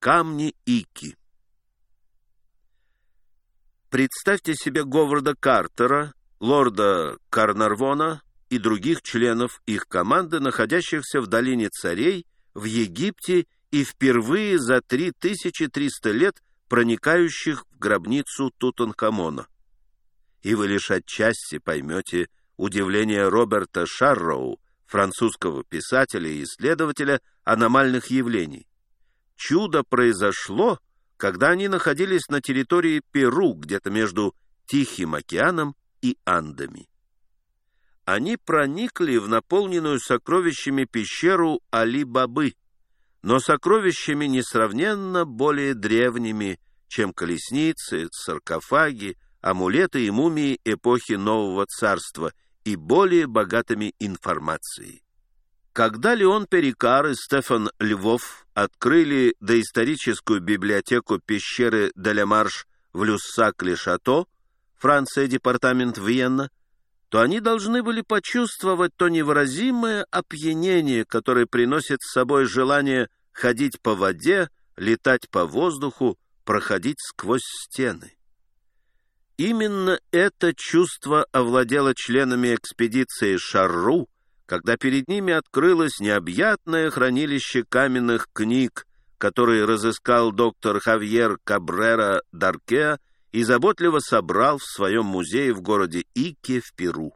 Камни Ики Представьте себе Говарда Картера, лорда Карнарвона и других членов их команды, находящихся в долине царей, в Египте и впервые за 3300 лет проникающих в гробницу Тутанхамона. И вы лишь отчасти поймете удивление Роберта Шарроу, французского писателя и исследователя аномальных явлений. Чудо произошло, когда они находились на территории Перу, где-то между Тихим океаном и Андами. Они проникли в наполненную сокровищами пещеру Али-Бабы, но сокровищами несравненно более древними, чем колесницы, саркофаги, амулеты и мумии эпохи Нового Царства и более богатыми информацией. Когда Леон Перикар и Стефан Львов открыли доисторическую библиотеку пещеры Делямарш в Люссак-ле-Шато, Франция, департамент Виенна, то они должны были почувствовать то невыразимое опьянение, которое приносит с собой желание ходить по воде, летать по воздуху, проходить сквозь стены. Именно это чувство овладело членами экспедиции Шарру, когда перед ними открылось необъятное хранилище каменных книг, которые разыскал доктор Хавьер Кабрера Дарке и заботливо собрал в своем музее в городе Ике в Перу.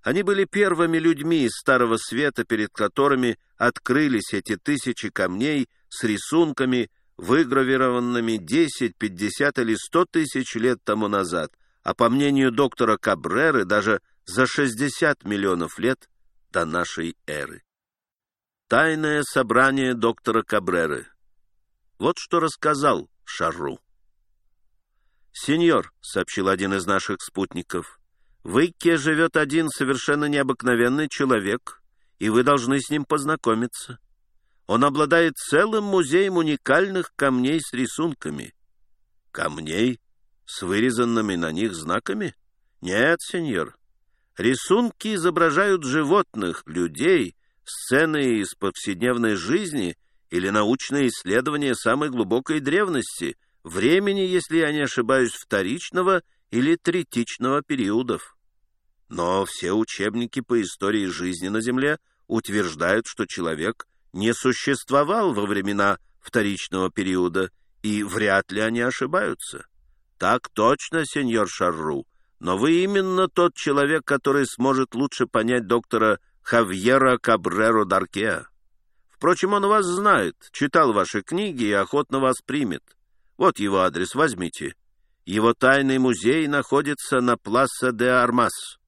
Они были первыми людьми из Старого Света, перед которыми открылись эти тысячи камней с рисунками, выгравированными 10, 50 или 100 тысяч лет тому назад, а по мнению доктора Кабреры, даже за 60 миллионов лет до нашей эры. Тайное собрание доктора Кабреры. Вот что рассказал Шарру. «Сеньор», — сообщил один из наших спутников, — «в Икке живет один совершенно необыкновенный человек, и вы должны с ним познакомиться. Он обладает целым музеем уникальных камней с рисунками. Камней с вырезанными на них знаками? Нет, сеньор. Рисунки изображают животных, людей, сцены из повседневной жизни или научные исследования самой глубокой древности, времени, если я не ошибаюсь, вторичного или третичного периодов. Но все учебники по истории жизни на Земле утверждают, что человек — не существовал во времена вторичного периода, и вряд ли они ошибаются. Так точно, сеньор Шарру, но вы именно тот человек, который сможет лучше понять доктора Хавьера Кабреро Даркеа. Впрочем, он вас знает, читал ваши книги и охотно вас примет. Вот его адрес, возьмите. Его тайный музей находится на Пласа де Армас.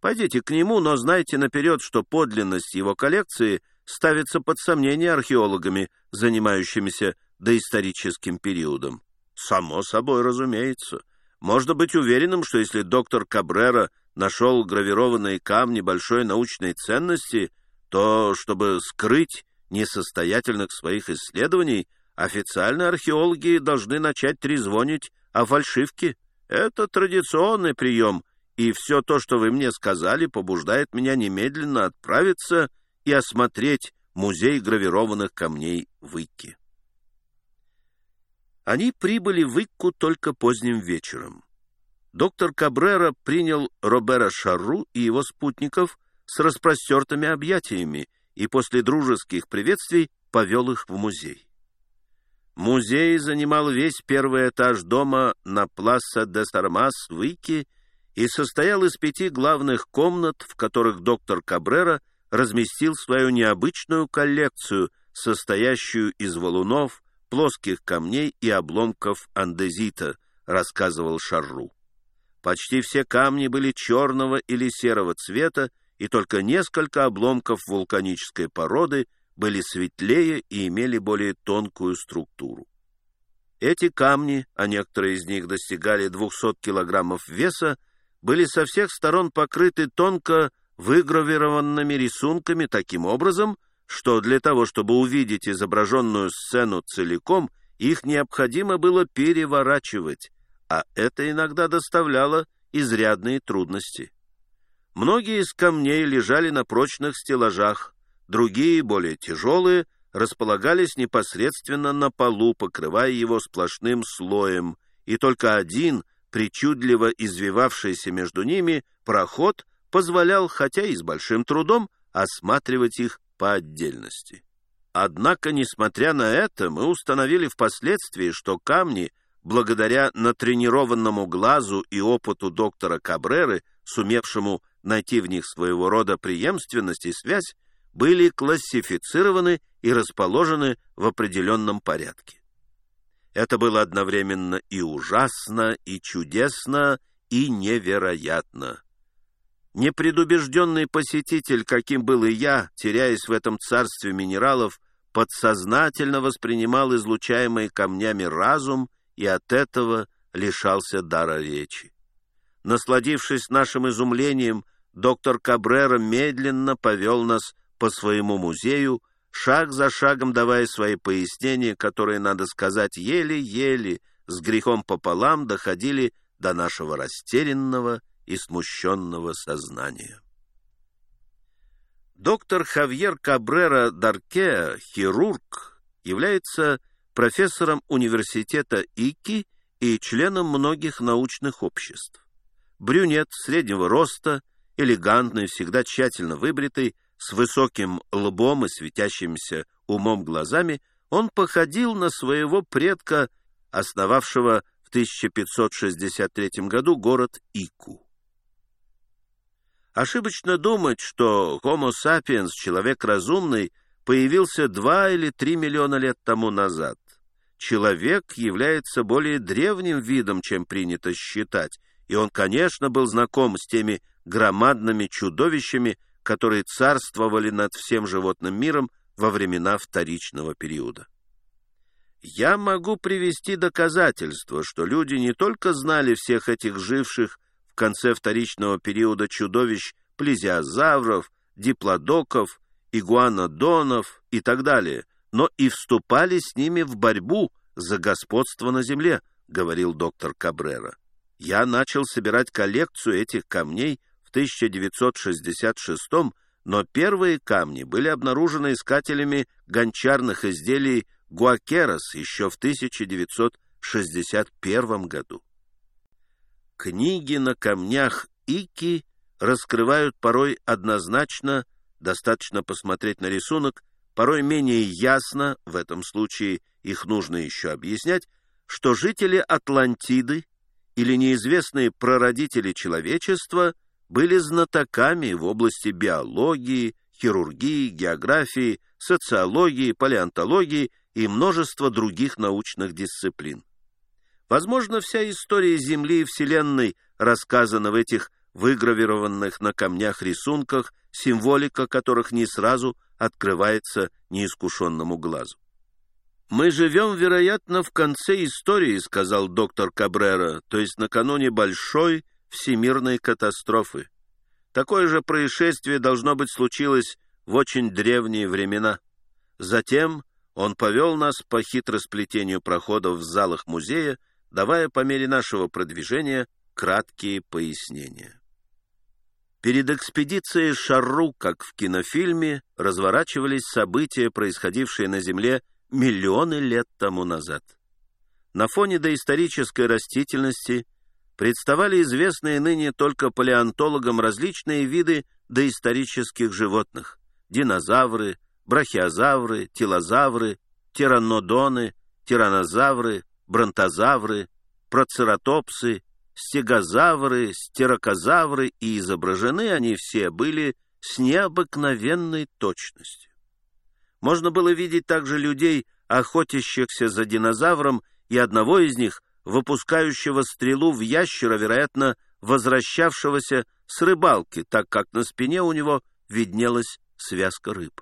Пойдите к нему, но знайте наперед, что подлинность его коллекции — ставится под сомнение археологами, занимающимися доисторическим периодом. Само собой, разумеется. Можно быть уверенным, что если доктор Кабрера нашел гравированные камни большой научной ценности, то, чтобы скрыть несостоятельных своих исследований, официальные археологи должны начать трезвонить о фальшивке. Это традиционный прием, и все то, что вы мне сказали, побуждает меня немедленно отправиться и осмотреть музей гравированных камней в Икке. Они прибыли в Икку только поздним вечером. Доктор Кабрера принял Робера Шарру и его спутников с распростертыми объятиями и после дружеских приветствий повел их в музей. Музей занимал весь первый этаж дома на Пласа де Сармас в Икке и состоял из пяти главных комнат, в которых доктор Кабрера – разместил свою необычную коллекцию, состоящую из валунов, плоских камней и обломков андезита, рассказывал Шарру. Почти все камни были черного или серого цвета, и только несколько обломков вулканической породы были светлее и имели более тонкую структуру. Эти камни, а некоторые из них достигали 200 килограммов веса, были со всех сторон покрыты тонко выгравированными рисунками таким образом, что для того, чтобы увидеть изображенную сцену целиком, их необходимо было переворачивать, а это иногда доставляло изрядные трудности. Многие из камней лежали на прочных стеллажах, другие, более тяжелые, располагались непосредственно на полу, покрывая его сплошным слоем, и только один, причудливо извивавшийся между ними, проход позволял, хотя и с большим трудом, осматривать их по отдельности. Однако, несмотря на это, мы установили впоследствии, что камни, благодаря натренированному глазу и опыту доктора Кабреры, сумевшему найти в них своего рода преемственность и связь, были классифицированы и расположены в определенном порядке. Это было одновременно и ужасно, и чудесно, и невероятно. Непредубежденный посетитель, каким был и я, теряясь в этом царстве минералов, подсознательно воспринимал излучаемый камнями разум и от этого лишался дара речи. Насладившись нашим изумлением, доктор Кабрера медленно повел нас по своему музею, шаг за шагом давая свои пояснения, которые, надо сказать, еле-еле, с грехом пополам доходили до нашего растерянного и смущенного сознания. Доктор Хавьер Кабрера Дарке, хирург, является профессором университета ИКИ и членом многих научных обществ. Брюнет среднего роста, элегантный, всегда тщательно выбритый, с высоким лбом и светящимися умом глазами, он походил на своего предка, основавшего в 1563 году город Ику. Ошибочно думать, что Homo sapiens, человек разумный, появился два или три миллиона лет тому назад. Человек является более древним видом, чем принято считать, и он, конечно, был знаком с теми громадными чудовищами, которые царствовали над всем животным миром во времена вторичного периода. Я могу привести доказательства, что люди не только знали всех этих живших в конце вторичного периода чудовищ плезиозавров, диплодоков, игуанодонов и так далее, но и вступали с ними в борьбу за господство на земле, говорил доктор Кабрера. Я начал собирать коллекцию этих камней в 1966 но первые камни были обнаружены искателями гончарных изделий Гуакерос еще в 1961 году. Книги на камнях Ики раскрывают порой однозначно, достаточно посмотреть на рисунок, порой менее ясно, в этом случае их нужно еще объяснять, что жители Атлантиды или неизвестные прародители человечества были знатоками в области биологии, хирургии, географии, социологии, палеонтологии и множества других научных дисциплин. Возможно, вся история Земли и Вселенной рассказана в этих выгравированных на камнях рисунках, символика которых не сразу открывается неискушенному глазу. «Мы живем, вероятно, в конце истории», — сказал доктор Кабрера, то есть накануне большой всемирной катастрофы. Такое же происшествие, должно быть, случилось в очень древние времена. Затем он повел нас по хитросплетению проходов в залах музея, давая по мере нашего продвижения краткие пояснения. Перед экспедицией Шарру, как в кинофильме, разворачивались события, происходившие на Земле миллионы лет тому назад. На фоне доисторической растительности представали известные ныне только палеонтологам различные виды доисторических животных – динозавры, брахиозавры, телозавры, тираннодоны, тиранозавры, бронтозавры, процератопсы, стегозавры, стерокозавры, и изображены они все были с необыкновенной точностью. Можно было видеть также людей, охотящихся за динозавром, и одного из них, выпускающего стрелу в ящера, вероятно, возвращавшегося с рыбалки, так как на спине у него виднелась связка рыб.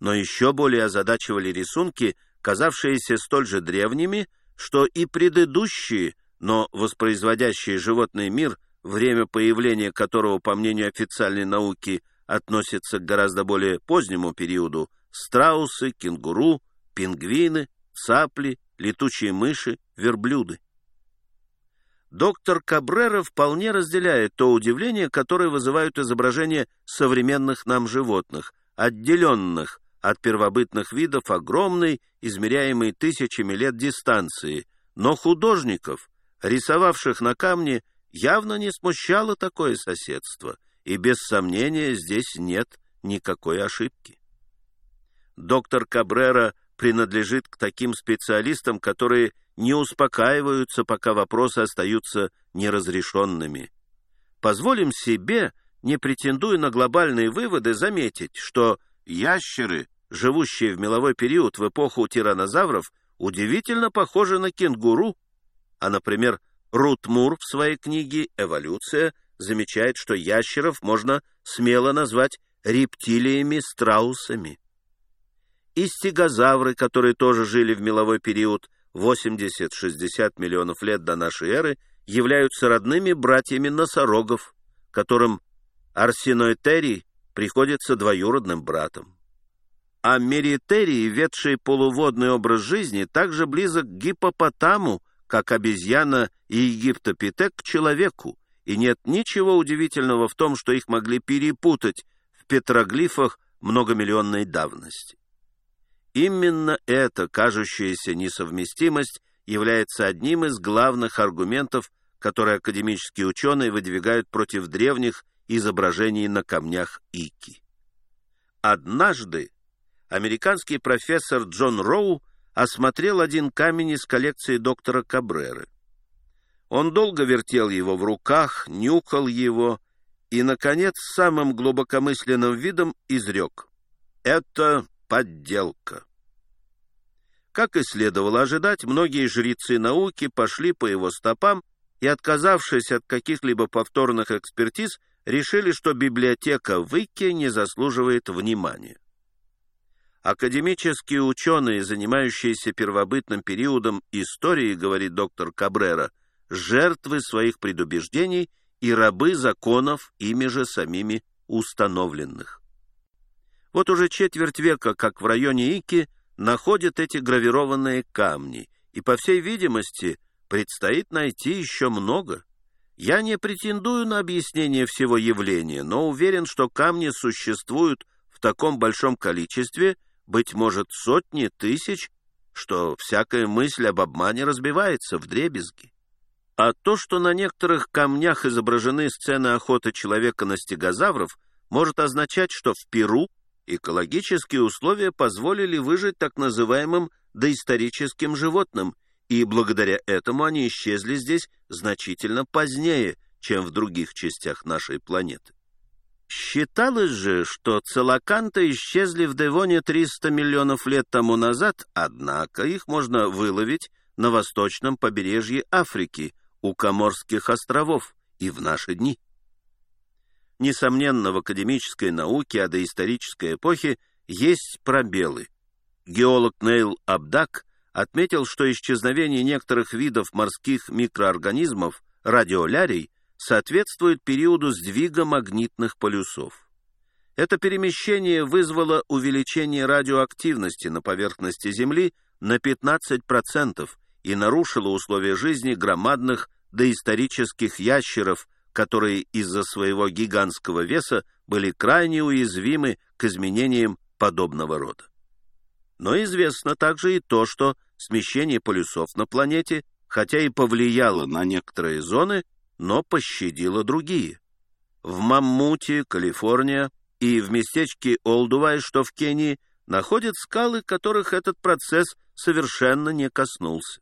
Но еще более озадачивали рисунки, казавшиеся столь же древними, что и предыдущие, но воспроизводящие животный мир, время появления которого, по мнению официальной науки, относится к гораздо более позднему периоду, страусы, кенгуру, пингвины, цапли, летучие мыши, верблюды. Доктор Кабрера вполне разделяет то удивление, которое вызывают изображения современных нам животных, отделенных от первобытных видов огромной, измеряемой тысячами лет дистанции, но художников, рисовавших на камне, явно не смущало такое соседство, и без сомнения здесь нет никакой ошибки. Доктор Кабрера принадлежит к таким специалистам, которые не успокаиваются, пока вопросы остаются неразрешенными. Позволим себе, не претендуя на глобальные выводы, заметить, что ящеры, живущие в меловой период в эпоху тиранозавров, удивительно похожи на кенгуру, а, например, Рут Мур в своей книге «Эволюция» замечает, что ящеров можно смело назвать рептилиями-страусами. И стегозавры, которые тоже жили в меловой период 80-60 миллионов лет до нашей эры, являются родными братьями носорогов, которым арсеноэтерий приходится двоюродным братом. А меритерии, ведшие полуводный образ жизни, также близок к гипопотаму, как обезьяна и египтопитек к человеку, и нет ничего удивительного в том, что их могли перепутать в петроглифах многомиллионной давности. Именно эта кажущаяся несовместимость является одним из главных аргументов, которые академические ученые выдвигают против древних изображений на камнях Ики. Однажды американский профессор Джон Роу осмотрел один камень из коллекции доктора Кабреры. Он долго вертел его в руках, нюхал его и, наконец, самым глубокомысленным видом изрек. «Это подделка». Как и следовало ожидать, многие жрецы науки пошли по его стопам и, отказавшись от каких-либо повторных экспертиз, решили, что библиотека Вики не заслуживает внимания. Академические ученые, занимающиеся первобытным периодом истории, говорит доктор Кабрера, жертвы своих предубеждений и рабы законов, ими же самими установленных. Вот уже четверть века, как в районе Ики, находят эти гравированные камни, и, по всей видимости, предстоит найти еще много. Я не претендую на объяснение всего явления, но уверен, что камни существуют в таком большом количестве, быть может, сотни тысяч, что всякая мысль об обмане разбивается в дребезги. А то, что на некоторых камнях изображены сцены охоты человека на стегозавров, может означать, что в Перу экологические условия позволили выжить так называемым доисторическим животным, и благодаря этому они исчезли здесь значительно позднее, чем в других частях нашей планеты. Считалось же, что целоканты исчезли в Девоне 300 миллионов лет тому назад, однако их можно выловить на восточном побережье Африки, у Коморских островов, и в наши дни. Несомненно, в академической науке о доисторической эпохе есть пробелы. Геолог Нейл Абдак отметил, что исчезновение некоторых видов морских микроорганизмов, радиолярий, соответствует периоду сдвига магнитных полюсов. Это перемещение вызвало увеличение радиоактивности на поверхности Земли на 15% и нарушило условия жизни громадных доисторических ящеров которые из-за своего гигантского веса были крайне уязвимы к изменениям подобного рода. Но известно также и то, что смещение полюсов на планете, хотя и повлияло на некоторые зоны, но пощадило другие. В Маммуте, Калифорния, и в местечке Олдувай, что в Кении, находят скалы, которых этот процесс совершенно не коснулся.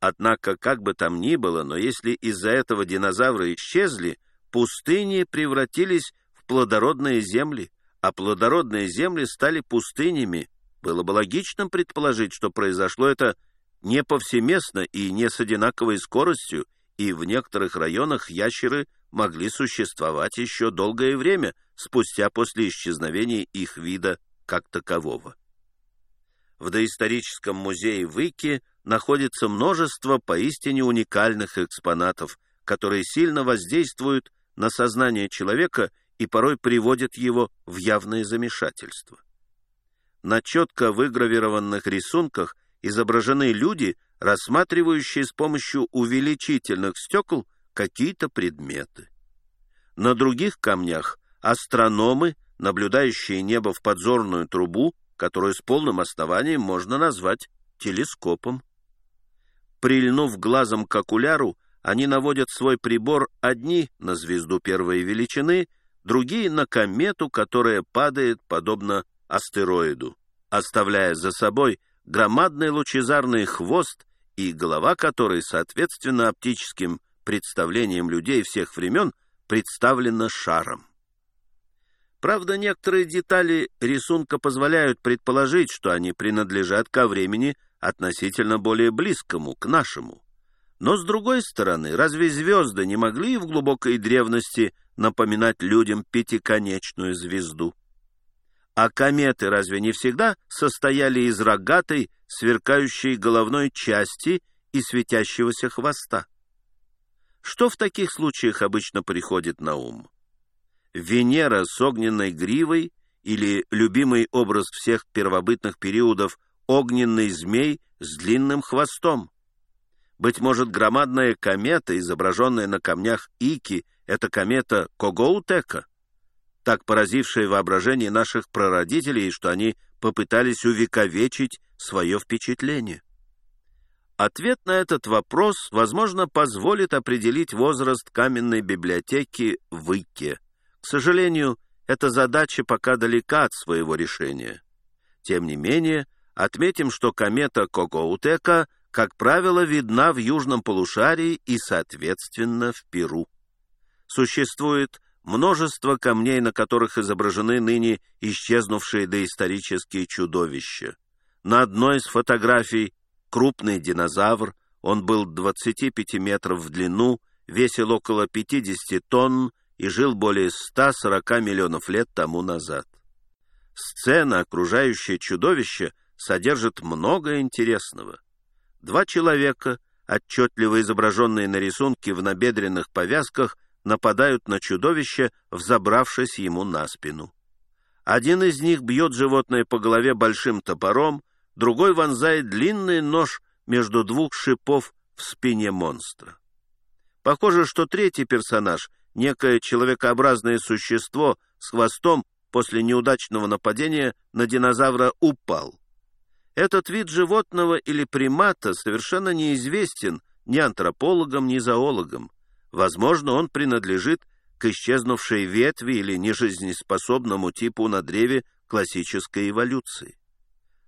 Однако, как бы там ни было, но если из-за этого динозавры исчезли, пустыни превратились в плодородные земли, а плодородные земли стали пустынями, было бы логичным предположить, что произошло это не повсеместно и не с одинаковой скоростью, и в некоторых районах ящеры могли существовать еще долгое время спустя после исчезновения их вида как такового. В доисторическом музее Выки находится множество поистине уникальных экспонатов, которые сильно воздействуют на сознание человека и порой приводят его в явное замешательство. На четко выгравированных рисунках изображены люди, рассматривающие с помощью увеличительных стекол какие-то предметы. На других камнях астрономы наблюдающие небо в подзорную трубу, которую с полным основанием можно назвать телескопом. Прильнув глазом к окуляру, они наводят свой прибор одни на звезду первой величины, другие на комету, которая падает подобно астероиду, оставляя за собой громадный лучезарный хвост и голова которой, соответственно оптическим представлениям людей всех времен, представлена шаром. Правда, некоторые детали рисунка позволяют предположить, что они принадлежат ко времени относительно более близкому, к нашему. Но, с другой стороны, разве звезды не могли в глубокой древности напоминать людям пятиконечную звезду? А кометы разве не всегда состояли из рогатой, сверкающей головной части и светящегося хвоста? Что в таких случаях обычно приходит на ум? Венера с огненной гривой или любимый образ всех первобытных периодов огненный змей с длинным хвостом? Быть может, громадная комета, изображенная на камнях Ики, это комета Когоутека, так поразившая воображение наших прародителей, что они попытались увековечить свое впечатление. Ответ на этот вопрос, возможно, позволит определить возраст каменной библиотеки в Ике. К сожалению, эта задача пока далека от своего решения. Тем не менее, отметим, что комета Когоутека как правило, видна в южном полушарии и, соответственно, в Перу. Существует множество камней, на которых изображены ныне исчезнувшие доисторические чудовища. На одной из фотографий крупный динозавр, он был 25 метров в длину, весил около 50 тонн и жил более 140 миллионов лет тому назад. Сцена, окружающая чудовище, содержит много интересного. Два человека, отчетливо изображенные на рисунке в набедренных повязках, нападают на чудовище, взобравшись ему на спину. Один из них бьет животное по голове большим топором, другой вонзает длинный нож между двух шипов в спине монстра. Похоже, что третий персонаж, некое человекообразное существо с хвостом после неудачного нападения на динозавра упал. Этот вид животного или примата совершенно неизвестен ни антропологам, ни зоологам. Возможно, он принадлежит к исчезнувшей ветви или нежизнеспособному типу на древе классической эволюции.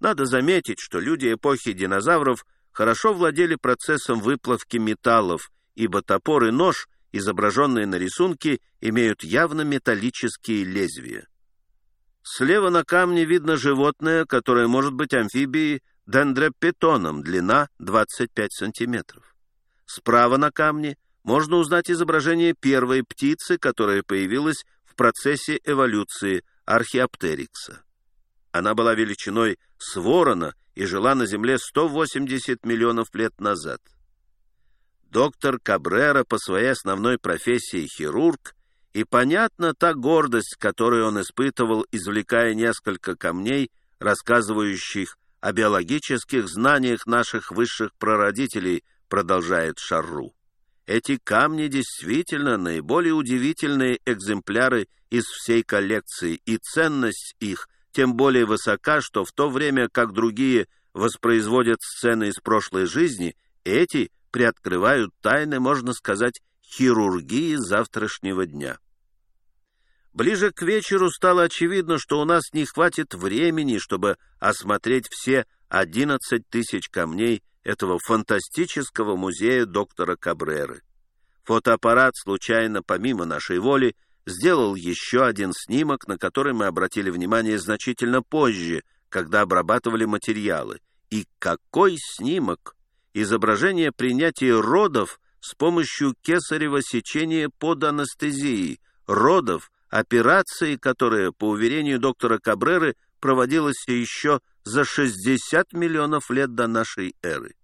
Надо заметить, что люди эпохи динозавров хорошо владели процессом выплавки металлов, ибо топор и нож, изображенные на рисунке, имеют явно металлические лезвия. Слева на камне видно животное, которое может быть амфибией дендрепетоном, длина 25 сантиметров. Справа на камне можно узнать изображение первой птицы, которая появилась в процессе эволюции археоптерикса. Она была величиной с ворона и жила на Земле 180 миллионов лет назад. Доктор Кабрера по своей основной профессии хирург и понятна та гордость, которую он испытывал, извлекая несколько камней, рассказывающих о биологических знаниях наших высших прародителей, продолжает Шарру. Эти камни действительно наиболее удивительные экземпляры из всей коллекции, и ценность их тем более высока, что в то время как другие воспроизводят сцены из прошлой жизни, эти приоткрывают тайны, можно сказать, хирургии завтрашнего дня. Ближе к вечеру стало очевидно, что у нас не хватит времени, чтобы осмотреть все 11 тысяч камней этого фантастического музея доктора Кабреры. Фотоаппарат случайно, помимо нашей воли, сделал еще один снимок, на который мы обратили внимание значительно позже, когда обрабатывали материалы. И какой снимок! Изображение принятия родов с помощью кесарево сечения под анестезией, родов, операции, которая, по уверению доктора Кабреры, проводилась еще за 60 миллионов лет до нашей эры.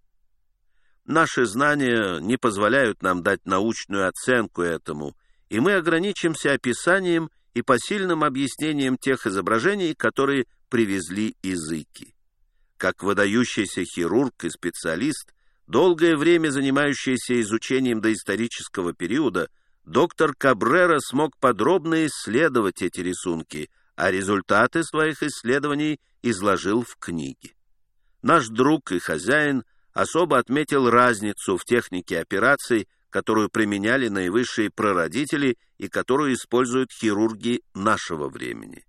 Наши знания не позволяют нам дать научную оценку этому, и мы ограничимся описанием и посильным объяснением тех изображений, которые привезли языки. Как выдающийся хирург и специалист, долгое время занимающийся изучением доисторического периода, доктор Кабрера смог подробно исследовать эти рисунки, а результаты своих исследований изложил в книге. Наш друг и хозяин особо отметил разницу в технике операций, которую применяли наивысшие прародители и которую используют хирурги нашего времени.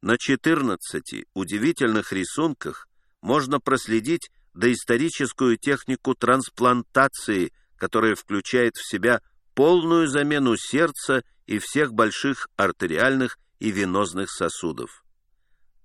На 14 удивительных рисунках можно проследить доисторическую технику трансплантации, которая включает в себя полную замену сердца и всех больших артериальных и венозных сосудов.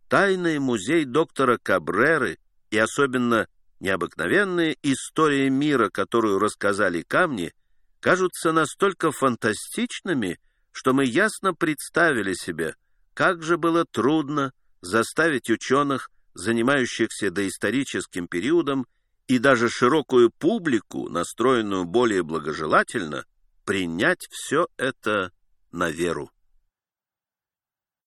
Тайный музей доктора Кабреры и особенно необыкновенная история мира, которую рассказали камни, кажутся настолько фантастичными, что мы ясно представили себе, как же было трудно заставить ученых, занимающихся доисторическим периодом, и даже широкую публику, настроенную более благожелательно, принять все это на веру.